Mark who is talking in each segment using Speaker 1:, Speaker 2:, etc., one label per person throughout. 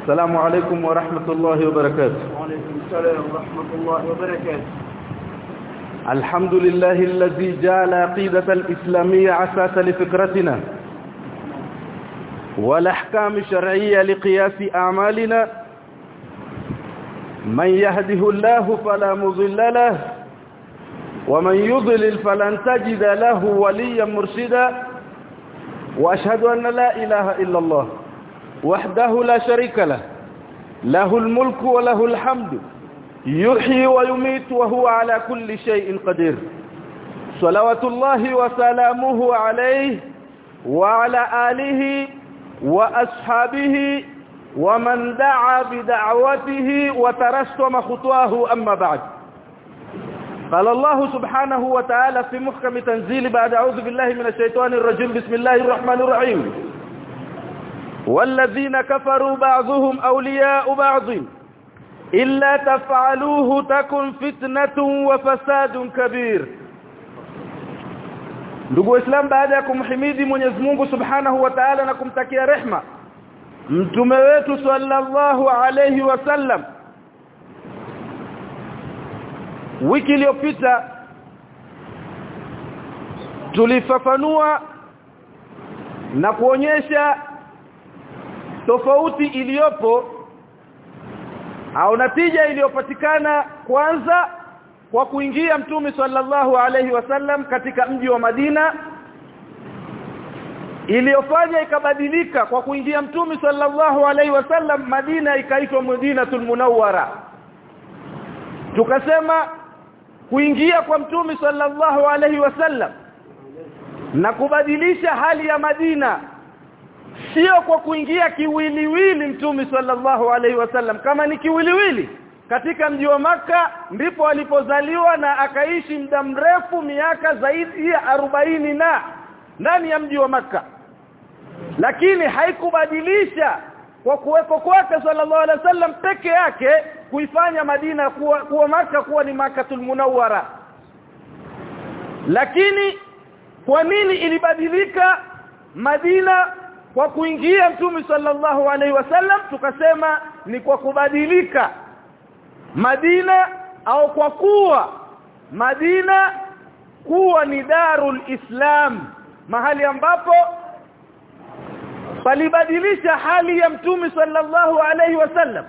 Speaker 1: السلام عليكم ورحمة الله وبركاته.
Speaker 2: وعليكم السلام ورحمة الله وبركاته.
Speaker 1: الحمد لله الذي جعل عقيدة الإسلامية أساسا لفكرتنا والأحكام الشرعية لقياس أعمالنا. من يهده الله فلا مضل له ومن يضلل فلن تجد له وليا مرشدا. وأشهد أن لا إله إلا الله. وحده لا شريك له. له الملك وله الحمد. يحيي ويميت وهو على كل شيء قدير. صلوات الله وسلامه عليه وعلى آله وأصحابه ومن دعا بدعوته وترسم خطواه أما بعد. قال الله سبحانه وتعالى في محكم تنزيل بعد أعوذ بالله من الشيطان الرجيم. بسم الله الرحمن الرحيم. والذين كفروا بعضهم أولياء بعض إلا تفعلوه تكن فتنة وفساد كبير ndugu waislamu baada ya kumhimidi Mwenyezi Mungu Subhanahu wa Ta'ala na kumtakia rehma mtume wetu sallallahu alayhi wasallam wiki iliyopita tulifafanua na kuonyesha tofauti iliyopo au natija iliyopatikana kwanza kwa kuingia mtume sallallahu alayhi wasallam katika mji wa Madina iliyofanya ikabadilika kwa kuingia mtume sallallahu alayhi wasallam Madina ikaitwa Madinatul Munawwara. Tukasema kuingia kwa mtume sallallahu alayhi wasallam na kubadilisha hali ya Madina sio kwa kuingia kiwiliwili mtume sallallahu alaihi wasallam kama ni kiwiliwili katika mji wa maka ndipo alipozaliwa na akaishi muda mrefu miaka zaidi ya arobaini na ndani ya mji wa maka lakini haikubadilisha kwa kuwepo kwake sallallahu alaihi wasallam peke yake kuifanya Madina kuwa, kuwa maka kuwa ni makatul munawwara. Lakini kwa nini ilibadilika Madina kwa kuingia mtume sallallahu alaihi wasallam tukasema ni kwa kubadilika Madina au kwa kuwa Madina kuwa ni darul Islam mahali ambapo palibadilisha hali ya mtume sallallahu alaihi wasallam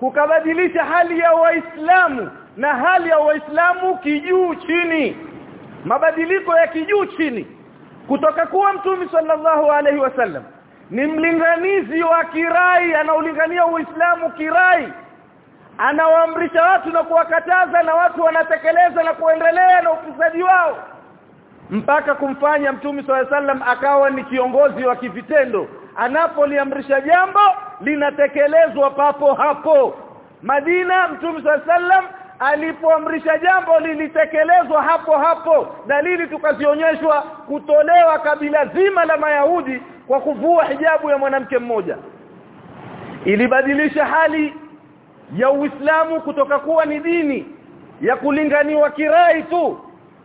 Speaker 1: kukabadilisha hali ya waislamu na hali ya waislamu kijuu chini mabadiliko ya kijuu chini kutoka kuwa mtume sallallahu alaihi wasallam ni mlinganizi wa kirai anaulingania uislamu kirai anawaamrisha watu na kuwakataza na watu wanatekeleza na kuendelea na ufisadi wao mpaka kumfanya mtume sallallahu wasallam akawa ni kiongozi wa kivitendo. Anapoliamrisha jambo linatekelezwa papo hapo. Madina mtume sallallahu alipoamrisha jambo lilitekelezwa hapo hapo dalili tukazionyeshwa kutolewa kabila zima la mayahudi kwa kuvua hijabu ya mwanamke mmoja. Ilibadilisha hali ya Uislamu kutoka kuwa ni dini ya kulinganiwa kirai tu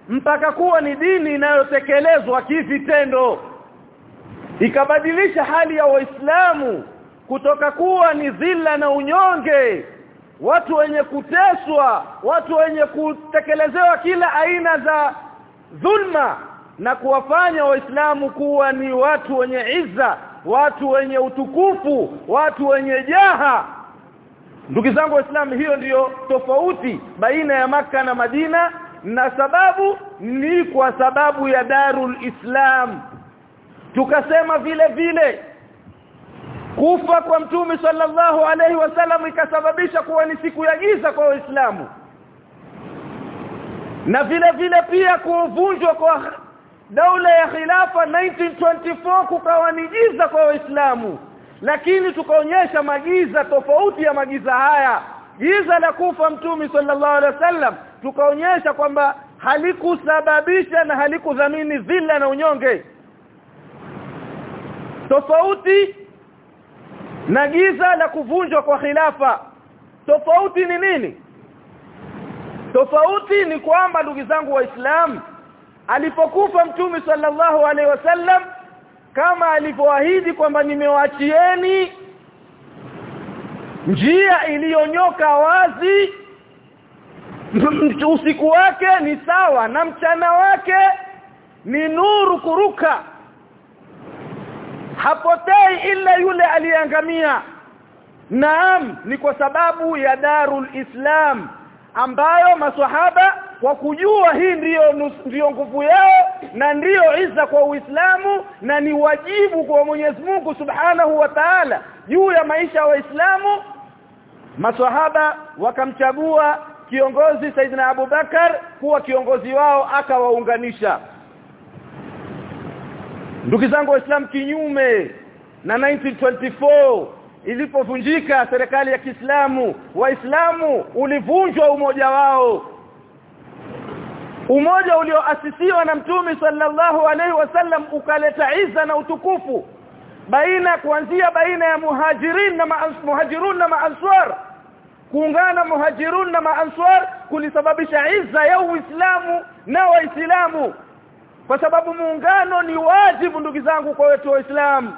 Speaker 1: mpaka kuwa ni dini inayotekelezwa kivitendo. Ikabadilisha hali ya Waislamu kutoka kuwa ni dhilla na unyonge watu wenye kuteswa watu wenye kutekelezewa kila aina za dhulma na kuwafanya waislamu kuwa ni watu wenye izza watu wenye utukufu watu wenye jaha. Ndugu zangu waislamu hiyo ndiyo tofauti baina ya maka na Madina na sababu ni kwa sababu ya Darul Islam. Tukasema vile vile kufa kwa mtume sallallahu alaihi wasallam ikasababisha kuwa ni siku ya giza kwa waislamu. Na vile vile pia kuvunjwa kwa daula ya khilafa 1924 kukawa ni giza kwa waislamu. Lakini tukaonyesha magiza tofauti ya magiza haya. Giza la kufa mtume sallallahu alaihi wasallam tukaonyesha kwamba halikusababisha na halikudhamini dhila na unyonge. Tofauti na giza la kuvunjwa kwa khilafa. Tofauti ni nini? Tofauti ni kwamba ndugu zangu waislamu alipokufa mtume sallallahu alaihi wasallam kama alivyoahidi kwamba nimewaachieni njia iliyonyoka wazi usiku wake ni sawa na mchana wake ni nuru kuruka hapotei ila yule aliyeangamia. Naam ni kwa sababu ya darul islam ambayo maswahaba kwa kujua hii ndiyo ndiyo nguvu yao na ndiyo iza kwa Uislamu na ni wajibu kwa Mwenyezi Mungu Subhanahu wa Ta'ala juu ya maisha ya Waislamu. Maswahaba wakamchagua kiongozi Saidina Abu Bakar kuwa kiongozi wao akawaunganisha ndugu zangu waislamu kinyume na 1924 ilipovunjika serikali ya Kiislamu waislamu ulivunjwa umoja wao. Umoja ulioasisiwa na mtume sallallahu alaihi wasallam ukaleta iza na utukufu baina kuanzia baina ya muhajirin na muhajirun na maanswar. Kuungana muhajirun na maanswar kulisababisha iza ya Uislamu na Waislamu kwa sababu muungano ni wajibu ndugu zangu kwa wetu waislamu.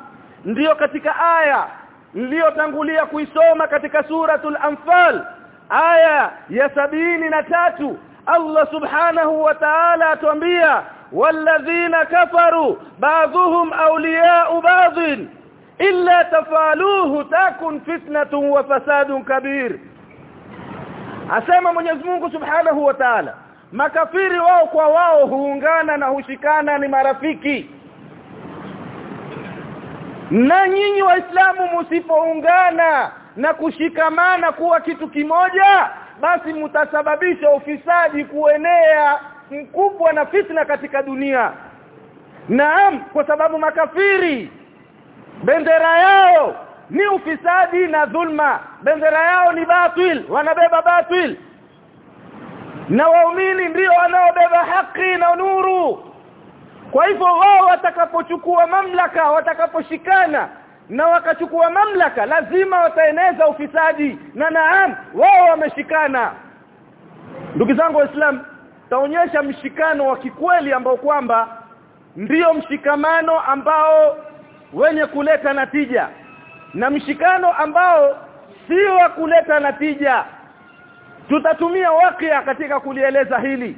Speaker 1: Ndiyo katika aya niliyotangulia kuisoma katika suratul anfal aya ya sabini na tatu Allah subhanahu wa ta'ala atuambia walladhina kafaru ba'dhuhum awliya'u ba'dhin illa tafaluhu takun fitnatun wa fasadun kabir. Asema Mwenyezi Mungu subhanahu wa ta'ala makafiri wao kwa wao huungana na hushikana ni marafiki. Na nyinyi waislamu msipoungana na kushikamana kuwa kitu kimoja basi mtasababisha ufisadi kuenea mkubwa na fitna katika dunia. Naam kwa sababu makafiri bendera yao ni ufisadi na dhulma. Bendera yao ni batil wanabeba batil na waumini ndio wanaobeba haki na nuru. Kwa hivyo wao watakapochukua mamlaka watakaposhikana na wakachukua mamlaka lazima wataeneza ufisadi na naam wao wameshikana. Ndugu zangu waislamu taonyesha mshikano wa kikweli ambao kwamba ndio mshikamano ambao wenye kuleta natija na mshikano ambao si wa kuleta natija tutatumia wakia katika kulieleza hili.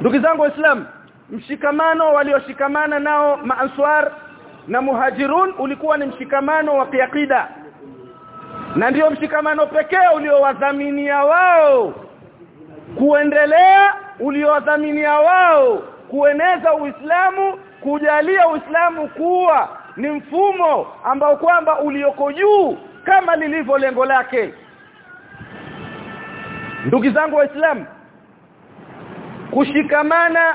Speaker 1: Ndugu zangu waislamu mshikamano walioshikamana nao maanswar na muhajirun ulikuwa ni mshikamano wa kiakida na ndiyo mshikamano pekee uliowadhaminia wao. Kuendelea uliowadhaminia wao. Kueneza Uislamu kujalia Uislamu kuwa ni mfumo ambao kwamba ulioko juu kama lilivyo lengo lake ndugu zangu waislamu kushikamana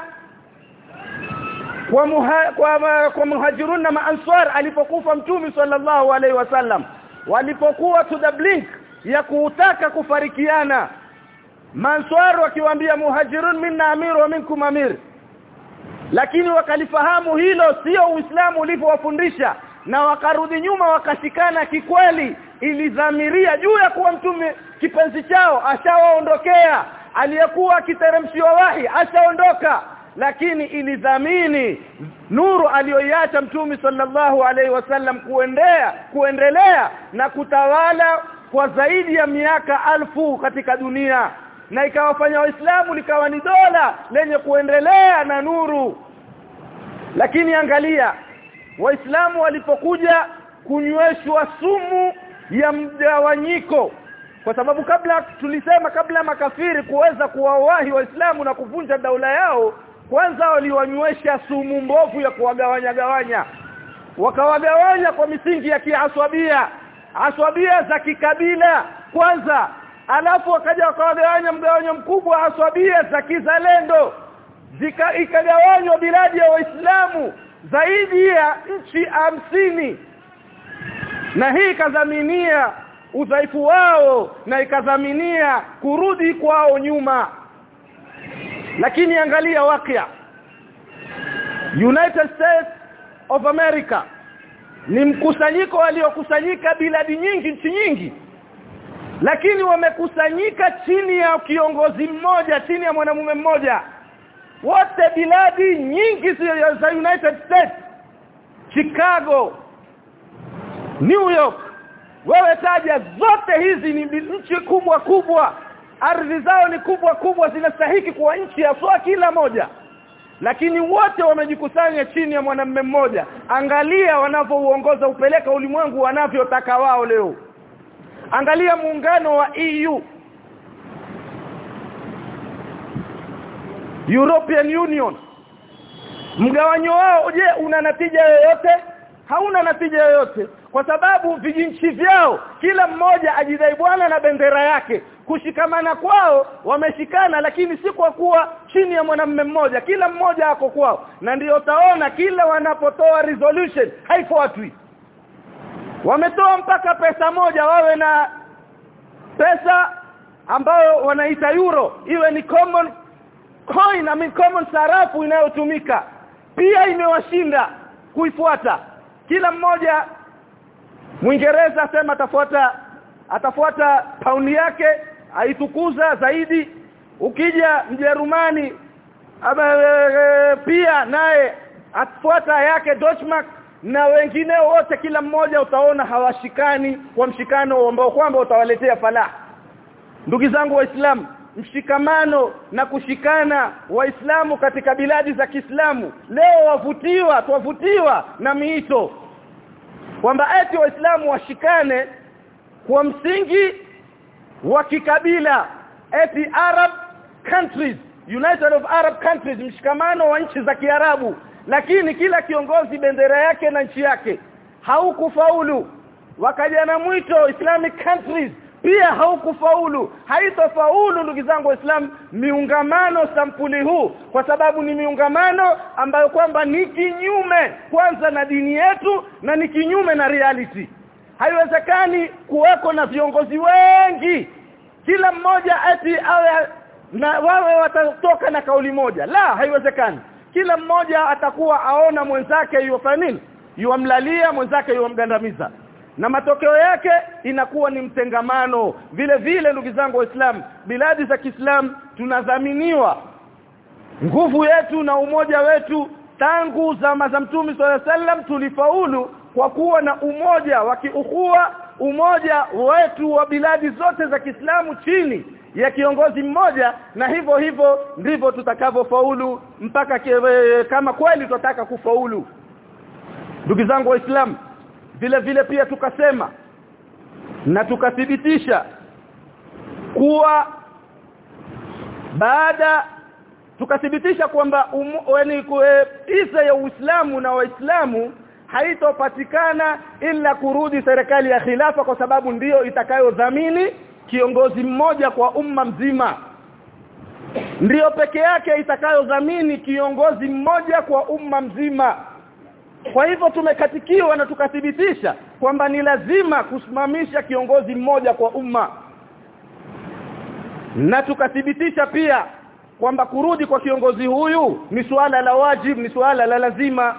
Speaker 1: kwa, muha, kwa, kwa muhajirun na maanswar alipokufa mtume sallallahu alaihi wasallam walipokuwa to the blink ya kuutaka kufarikiana maanswar wakiwaambia muhajirun minna amir wa minkum amir lakini wakalifahamu hilo sio uislamu ulivyowafundisha na wakarudi nyuma wakashikana kikweli ilidhamiria juu ya kuwa mtume kipenzi chao ashawaondokea aliyekuwa akiteremshiwa wahi ashaondoka. Lakini ilidhamini nuru aliyoiacha mtume sallallahu alaihi wasallam kuendea kuendelea na kutawala kwa zaidi ya miaka alfu katika dunia. Na ikawafanya waislamu likawa ni dola lenye kuendelea na nuru. Lakini angalia waislamu walipokuja kunyweshwa sumu ya mgawanyiko. Kwa sababu kabla tulisema kabla makafiri kuweza kuwawahi waislamu na kuvunja daula yao kwanza waliwanywesha sumu mbovu ya kuwagawanya gawanya. Wakawagawanya kwa misingi ya kiaswabia aswabia za kikabila kwanza. Alafu wakaja wakawagawanya mgawanyo mkubwa aswabia za kizalendo. Zika ikagawanywa biladi ya waislamu zaidi ya nchi hamsini na hii ikadhaminia udhaifu wao na ikadhaminia kurudi kwao nyuma. Lakini angalia wakia. United States of America ni mkusanyiko waliokusanyika biladi nyingi nchi nyingi. Lakini wamekusanyika chini ya kiongozi mmoja chini ya mwanamume mmoja. Wote biladi nyingi za United States Chicago New York. Wewe taja zote hizi ni nchi kubwa kubwa. Ardhi zao ni kubwa kubwa zinastahiki kuwa nchi ya soa kila moja. Lakini wote wamejikusanya chini ya mwanamume mmoja. Angalia wanavyouongoza upeleka ulimwengu wanavyotaka wao leo. Angalia muungano wa EU European Union. Mgawanyo wao je una natija yoyote? Hauna natija yoyote kwa sababu vijinchi vyao kila mmoja ajidai bwana na bendera yake. Kushikamana kwao wameshikana lakini si kwa kuwa chini ya mwanamume mmoja. Kila mmoja ako kwao. Na ndiyo taona kila wanapotoa resolution haifuatwi. Wametoa mpaka pesa moja wawe na pesa ambayo wanaita euro. Iwe ni common coin I mean common sarafu inayotumika. Pia imewashinda kuifuata. Kila mmoja Mwingereza asema atafuata atafuata pauni yake aitukuza zaidi. Ukija Mjerumani e, pia naye afuata yake Deutschmark na wengine wote kila mmoja utaona hawashikani kwa mshikano ambao kwamba utawaletea falaha. Ndugu zangu waislamu mshikamano na kushikana waislamu katika biladi za Kiislamu leo wavutiwa twavutiwa na miito kwamba eti waislamu washikane kwa msingi wa kikabila. Eti Arab countries United of Arab countries mshikamano wa nchi za Kiarabu. Lakini kila kiongozi bendera yake na nchi yake haukufaulu. Wakaja na mwito Islamic countries pia haukufaulu. Haitofaulu ndugu zangu waislamu miungamano sampuli huu kwa sababu ni miungamano ambayo kwamba ni kinyume kwanza na dini yetu na ni kinyume na reality. Haiwezekani kuweko na viongozi wengi. Kila mmoja ati awe na wawe watatoka na kauli moja. La haiwezekani. Kila mmoja atakuwa aona mwenzake yofanya nini? Yuamlalia mwenzake yuamgandamiza na matokeo yake inakuwa ni mtengamano. Vile vile ndugu zangu waislamu biladi za Kiislamu tunadhaminiwa. Nguvu yetu na umoja wetu tangu zama za Mtume sallam tulifaulu kwa kuwa na umoja wa kiukhuwa umoja wetu wa biladi zote za Kiislamu chini ya kiongozi mmoja na hivyo hivyo ndivyo tutakavyofaulu mpaka kama kweli tutataka kufaulu. Ndugu zangu waislamu vile vile pia tukasema na tukathibitisha kuwa baada tukathibitisha kwamba yani isa ya Uislamu na Waislamu haitopatikana ila kurudi serikali ya khilafa kwa sababu ndiyo itakayodhamini kiongozi mmoja kwa umma mzima. Ndiyo peke yake itakayodhamini kiongozi mmoja kwa umma mzima kwa hivyo tumekatikiwa na tukathibitisha kwamba ni lazima kusimamisha kiongozi mmoja kwa umma. Na tukathibitisha pia kwamba kurudi kwa kiongozi huyu ni suala la wajibu ni suala la lazima.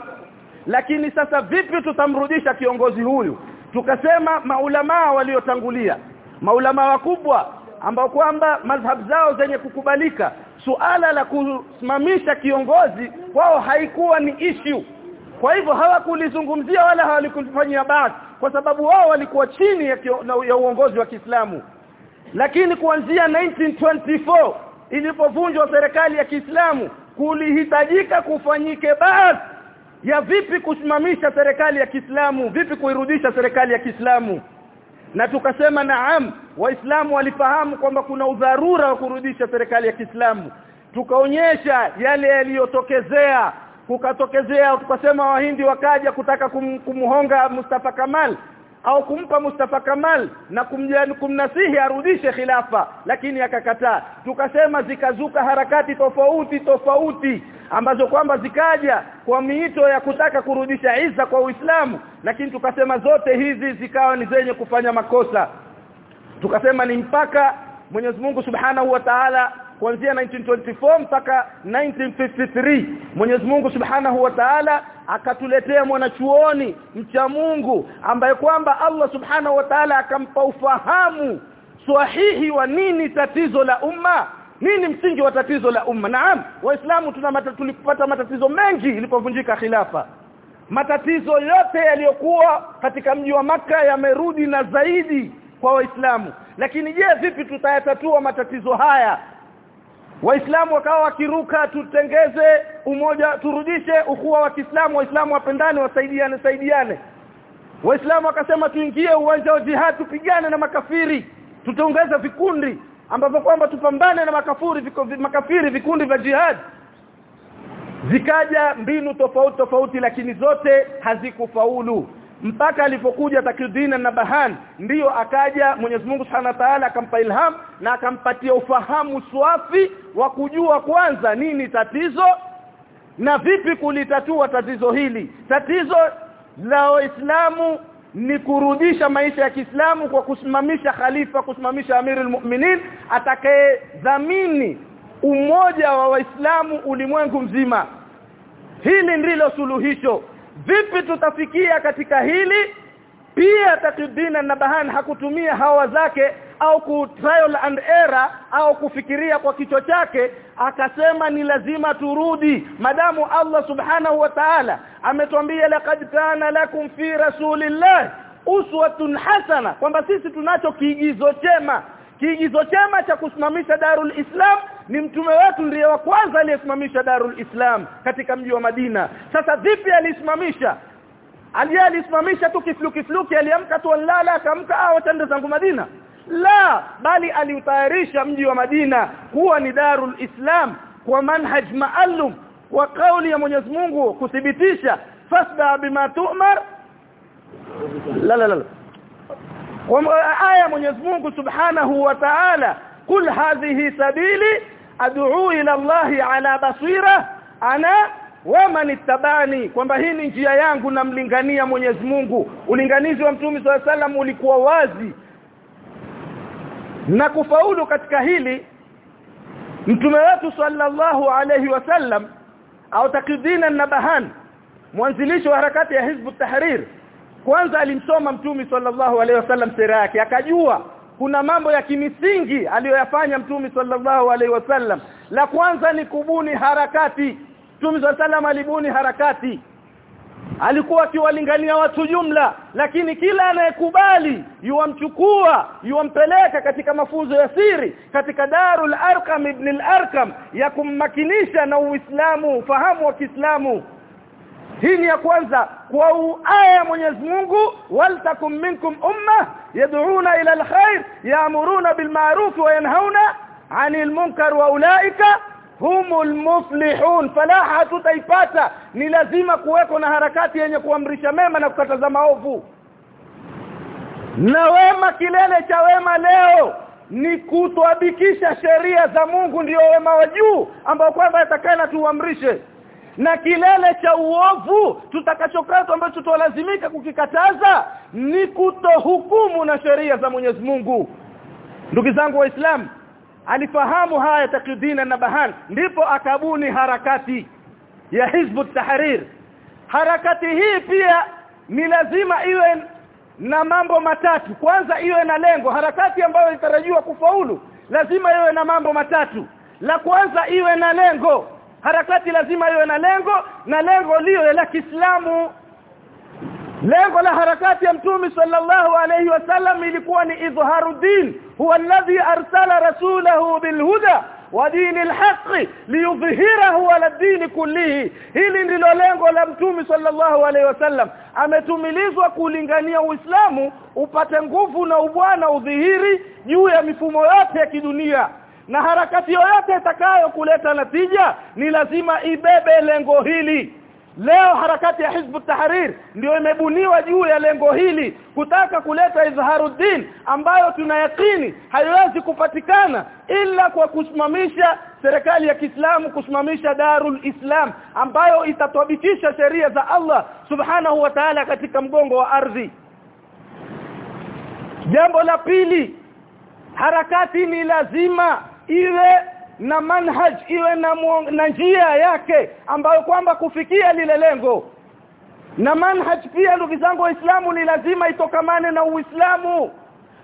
Speaker 1: Lakini sasa vipi tutamrudisha kiongozi huyu? Tukasema maulamaa waliotangulia maulamaa wakubwa ambao kwamba madhhab zao zenye kukubalika suala la kusimamisha kiongozi kwao haikuwa ni issue kwa hivyo hawakulizungumzia wala hawakulifanyia baadhi kwa sababu wao walikuwa chini ya, kio, na, ya uongozi wa Kiislamu. Lakini kuanzia 1924 ilipovunjwa serikali ya Kiislamu kulihitajika kufanyike baadhi ya vipi kusimamisha serikali ya Kiislamu vipi kuirudisha serikali ya Kiislamu. Na tukasema naam waislamu walifahamu kwamba kuna udharura wa kurudisha serikali ya Kiislamu. Tukaonyesha yale yaliyotokezea kukatokezea tukasema wahindi wakaja kutaka kum, kumhonga Mustafa Kamal au kumpa Mustafa Kamal na kumjani kumnasihi arudishe khilafa lakini akakataa. Tukasema zikazuka harakati tofauti tofauti ambazo kwamba zikaja kwa miito ya kutaka kurudisha iza kwa Uislamu lakini tukasema zote hizi zikawa ni zenye kufanya makosa. Tukasema ni mpaka Mwenyezi Mungu Subhanahu wa Ta'ala kuanzia 1924 mpaka 1953 Mwenyezi Mungu Subhanahu wa Ta'ala akatuletea mwanachuoni mcha Mungu ambaye kwamba Allah Subhanahu wa Ta'ala akampa ufahamu sahihi wa nini tatizo la umma. Nini msingi wa tatizo la umma? Naam waislamu tuna mata, tulipata matatizo mengi ilipovunjika khilafa. Matatizo yote yaliyokuwa katika mji wa maka yamerudi na zaidi kwa waislamu. Lakini je vipi tutayatatua matatizo haya waislamu wakawa wakiruka tutengeze umoja turudishe ukhuwa wa Kiislamu waislamu wapendane wasaidiane saidiane. Waislamu wakasema tuingie uwanja wa jihad tupigane na makafiri tutaongeza vikundi ambapo kwamba tupambane na makafuri viko, makafiri vikundi vya jihad. Zikaja mbinu tofauti tofauti lakini zote hazikufaulu mpaka alipokuja takidina na bahan ndiyo akaja Mwenyezi Mungu Subhanahu wa Ta'ala akampa ilham na akampatia ufahamu swafi wa kujua kwanza nini tatizo na vipi kulitatua tatizo hili. Tatizo la waislamu ni kurudisha maisha ya Kiislamu kwa kusimamisha khalifa kusimamisha amirul mu'minin atakayedhamini umoja wa waislamu ulimwengu mzima. Hili ndilo suluhisho vipi tutafikia katika hili? Pia takidina na bahan hakutumia hawa zake au ku trial and error au kufikiria kwa kichwa chake akasema ni lazima turudi. Madamu Allah subhanahu wa ta'ala ametuambia laqad kana lakum fi rasulillah uswatun hasana kwamba sisi tunacho kiigizo chema. Kiigizo chema cha kusimamisha darul islam ni mtume wetu ndiye wa kwanza aliyesimamisha darul islam katika mji wa Madina. Sasa vipi alisimamisha? Aliye alisimamisha tu kifluki fluki aliamka tu lala akamka au tende zangu Madina. La bali aliutayarisha mji wa Madina kuwa ni darul islam kwa manhaj maalum wa kauli ya Mwenyezi Mungu kuthibitisha fasda bima tu'mar. La la la aya Mwenyezi Mungu Subhanahu wa Ta'ala kul hadhihi sabili ad'u ila Allah ala basira ana waman ittabani kwamba hii ni njia yangu namlingania Mwenyezi Mungu. Ulinganizi wa Mtume SAW ulikuwa wazi. Na kufaulu katika hili Mtume wetu sallallahu alayhi wasallam au takidina nabahan mwanzilishi wa harakati ya Hizb tahrir kwanza alimsoma Mtume sallallahu alayhi wasallam sira yake akajua kuna mambo ya kimisingi aliyoyafanya Mtume sallallahu alaihi wasallam. La kwanza ni kubuni harakati. Mtume sallallahu alibuni harakati. Alikuwa akiwalingania watu jumla lakini kila anayekubali yuwamchukua yuwampeleka katika mafunzo ya siri katika Darul Arqam ibn al-Arqam ya kummakinisha na Uislamu ufahamu wa Kiislamu hii ni ya kwanza. Kwa uaya Mwenyezi Mungu waltakum minkum umma yad'una ila alkhair ya'muruna bil ma'ruf wa yanhauna 'anil munkar wa ulaika humul muflihun. Falaha tutaipata ni lazima kuweko na harakati yenye kuamrisha mema na kukataza maovu. Na wema kilele cha wema leo ni kutuabikisha sheria za Mungu ndio wema wa juu ambao kwamba atakana tuamrishe na kilele cha uovu tutakachokata ambacho tutalazimika kukikataza ni kutohukumu na sheria za Mwenyezi Mungu. Ndugu zangu waislamu alifahamu haya takidina na bahan ndipo akabuni harakati ya hizbu tahrir. Harakati hii pia ni lazima iwe na mambo matatu. Kwanza iwe na lengo. Harakati ambayo itarajiwa kufaulu lazima iwe na mambo matatu. La kwanza iwe na lengo harakati lazima iwe na lengo na lengo lio la Kiislamu. Lengo la harakati ya mtume sallallahu alayhi wasallam ilikuwa ni idhharuddin huwa alladhi arsala rasulahu bilhuda wa dinil haqqi liyudhhirahu ala dini kullihi. Hili ndilo lengo la mtume sallallahu alayhi wasallam ametumilizwa kulingania uislamu upate nguvu na ubwana udhihiri juu ya mifumo yote ya kidunia na harakati yoyote itakayo kuleta natija ni lazima ibebe lengo hili. Leo harakati ya hizbu tahrir ndio imebuniwa juu ya lengo hili kutaka kuleta izharuddin ambayo tunayakini haiwezi kupatikana ila kwa kusimamisha serikali ya Kiislamu kusimamisha Darul Islam ambayo itatwabikisha sheria za Allah Subhanahu wa Ta'ala katika mgongo wa ardhi. Jambo la pili harakati ni lazima iwe na manhaj iwe na, muong, na njia yake ambayo kwamba kufikia lile lengo. Na manhaj pia ndugu zangu waislamu ni lazima itokamane na uislamu.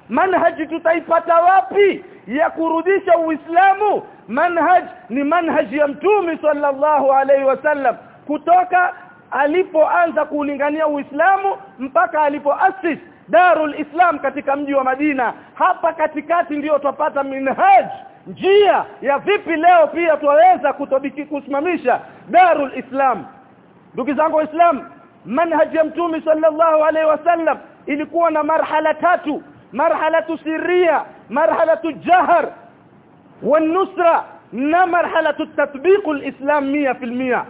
Speaker 1: Manhaj tutaipata wapi? Ya kurudisha uislamu. Manhaj ni manhaj ya mtume sallallahu alaihi wasallam kutoka alipoanza kuulingania Uislamu mpaka alipoasis Darul Islam katika mji wa Madina. Hapa katikati ndiyo tupata minhaj njia ya vipi leo pia tuweza kutobiki kusimamisha darul islam? Ndugu zangu waislamu manhaj ya mtume sallallahu alaihi wasallam ilikuwa na marhala tatu. Marhalatu sirria marhalatu jahar wan nusra na marhalatu tatbiq alislam 100%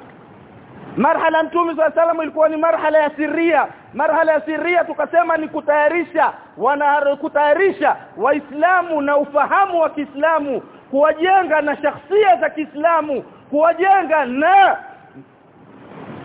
Speaker 1: marhala mtume swalla salam ilikuwa ni marhala ya sirria. Marhala ya sirria tukasema ni kutayarisha wana kutayarisha waislamu na ufahamu wa Kiislamu kuwajenga na shakhsia za Kiislamu kuwajenga na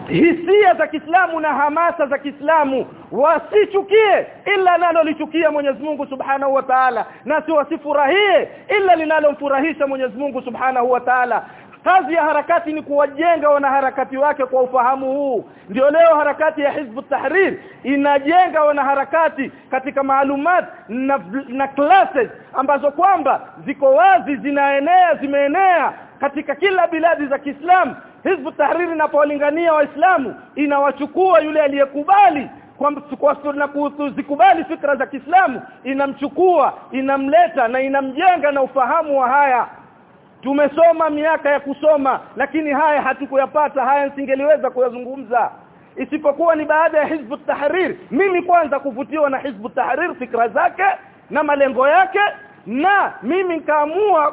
Speaker 1: hisia za Kiislamu na hamasa za Kiislamu. Wasichukie ila linalolichukia Mwenyezi Mungu Subhanahu wa Ta'ala na si wasifurahie ila linalomfurahisha Mwenyezi Mungu Subhanahu wa Ta'ala kazi ya harakati ni kuwajenga wanaharakati wake kwa ufahamu huu. Ndio leo harakati ya hizbu tahrir inajenga wanaharakati katika maalumat na, na classes ambazo kwamba ziko wazi zinaenea zimeenea katika kila biladi za Kiislamu. Hizbu tahrir inapolingania waislamu inawachukua yule aliyekubali kwa na kuzikubali fikra za Kiislamu inamchukua inamleta na inamjenga na ufahamu wa haya tumesoma miaka ya kusoma lakini haya hatukuyapata haya singeliweza kuyazungumza. Isipokuwa ni baada ya hizbu tahrir. Mimi kwanza kuvutiwa na hizbu tahrir fikra zake na malengo yake na mimi nikaamua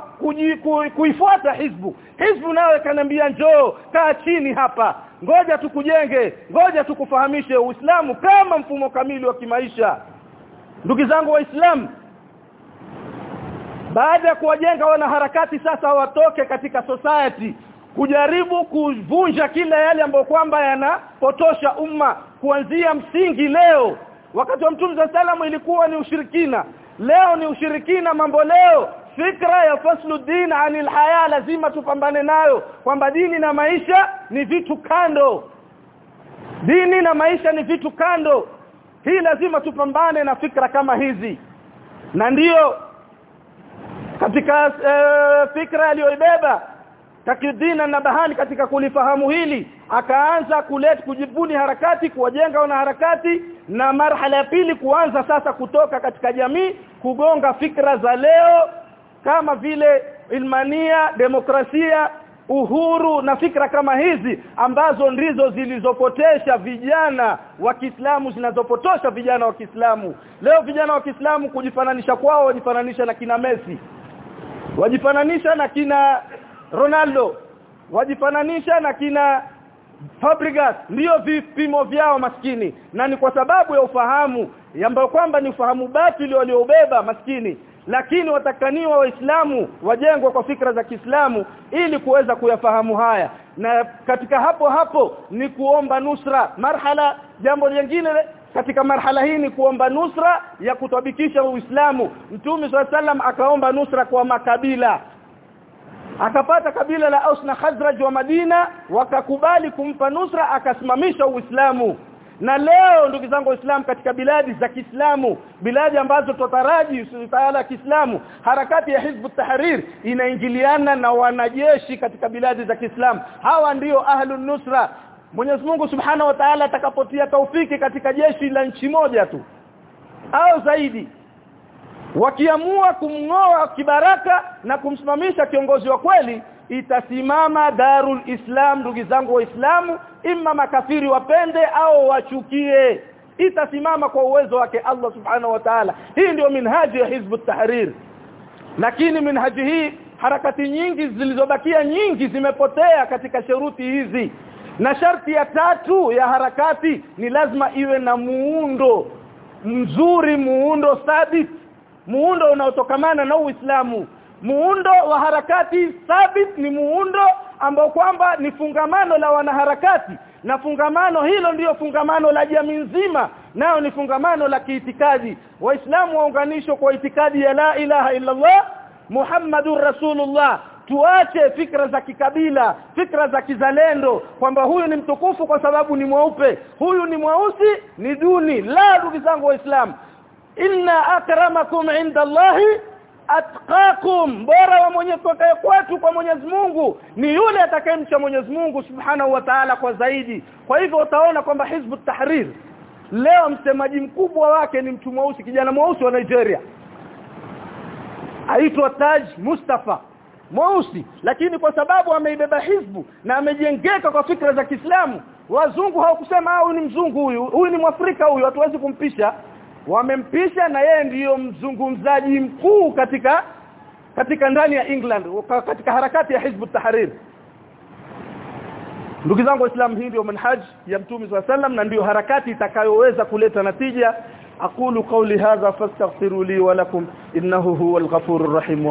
Speaker 1: kuifuata hizbu. Hizbu nayo kanambia njoo kaa chini hapa. Ngoja tukujenge ngoja tukufahamishe uislamu kama mfumo kamili wa kimaisha. Ndugu zangu waislamu baada ya kuwajenga wanaharakati sasa watoke katika society kujaribu kuvunja kila yale ambayo kwamba yanapotosha umma kuanzia msingi leo. Wakati wa mtume za salamu ilikuwa ni ushirikina. Leo ni ushirikina mambo leo. Fikra ya faslu din anil haya lazima tupambane nayo kwamba dini na maisha ni vitu kando. Dini na maisha ni vitu kando. Hii lazima tupambane na fikra kama hizi. Na ndiyo katika e, fikra aliyoibeba takidina na bahani katika kulifahamu hili akaanza kuleta kujibuni harakati kuwajenga wana harakati na marhala ya pili kuanza sasa kutoka katika jamii kugonga fikra za leo kama vile ilmania demokrasia uhuru na fikra kama hizi ambazo ndizo zilizopotesha vijana wa Kiislamu zinazopotosha vijana wa Kiislamu. Leo vijana wa Kiislamu kujifananisha kwao wajifananisha na kina Messi wajifananisha na kina Ronaldo. Wajifananisha na kina Fabregas. Ndio vipimo vyao maskini. Na ni kwa sababu ya ufahamu ambao kwamba ni ufahamu batili waliobeba maskini. Lakini watakaniwa waislamu wajengwe kwa fikra za Kiislamu ili kuweza kuyafahamu haya. Na katika hapo hapo ni kuomba nusra. Marhala jambo lingine katika marhala hii ni kuomba nusra ya kutabikisha Uislamu. Mtume SAW akaomba nusra kwa makabila. Akapata kabila la Aus na Khazraj wa Madina wakakubali kumpa nusra akasimamisha Uislamu. Na leo ndugu zangu waislamu katika biladi za Kiislamu biladi ambazo tutaraji taala wa Kiislamu harakati ya hizbu tahrir inaingiliana na wanajeshi katika biladi za Kiislamu. Hawa ndio ahlun nusra Mwenyezi Mungu Subhanahu wa Ta'ala atakapotia taufiki katika jeshi la nchi moja tu. Au zaidi wakiamua kumngoa kibaraka na kumsimamisha kiongozi wa kweli itasimama darul islam ndugu zangu waislamu imma makafiri wapende au wachukie. Itasimama kwa uwezo wake Allah subhanahu wa ta'ala. Hii ndio minhaji ya hizbu tahrir. Lakini minhaji hii harakati nyingi zilizobakia nyingi zimepotea katika sheruti hizi na sharti ya tatu ya harakati ni lazima iwe na muundo mzuri muundo thabit. Muundo unaotokamana na Uislamu. Muundo wa harakati thabit ni muundo ambao kwamba ni fungamano la wanaharakati. Na fungamano hilo ndiyo fungamano la jamii nzima nayo ni fungamano la kiitikadi. Waislamu waunganishwa kwa itikadi ya la ilaha illa Allah Muhammadur Rasulullah tuache fikra za kikabila fikra za kizalendo kwamba huyu ni mtukufu kwa sababu ni mweupe huyu ni mweusi ni duni. La ndugu zangu waislamu inna akramakum inda Allahi atqakum. Bora wa mwenye tokaye kwetu kwa Mwenyezi Mungu ni yule atakayemcha Mwenyezi Mungu Subhanahu wa Ta'ala kwa zaidi. Kwa hivyo utaona kwamba Hizbu Tahrir leo msemaji mkubwa wake ni mtu mweusi kijana mweusi wa Nigeria. Aitwa Taj Mustafa mweusi lakini kwa sababu ameibeba hizbu na amejengeka kwa fikra za Kiislamu wazungu hawakusema huyu ni mzungu huyu huyu ni mwafrika huyu hatuwezi kumpisha. Wamempisha na yeye ndiyo mzungumzaji mkuu katika katika ndani ya England katika harakati ya Hizb tahrir. Ndugu zangu waislamu hii ndio manhaj ya mtume swalla sallam na ndiyo harakati itakayoweza kuleta natija. Aqulu qawli hadha fastaghfiru li wa lakum innahu huwal ghafurur rahim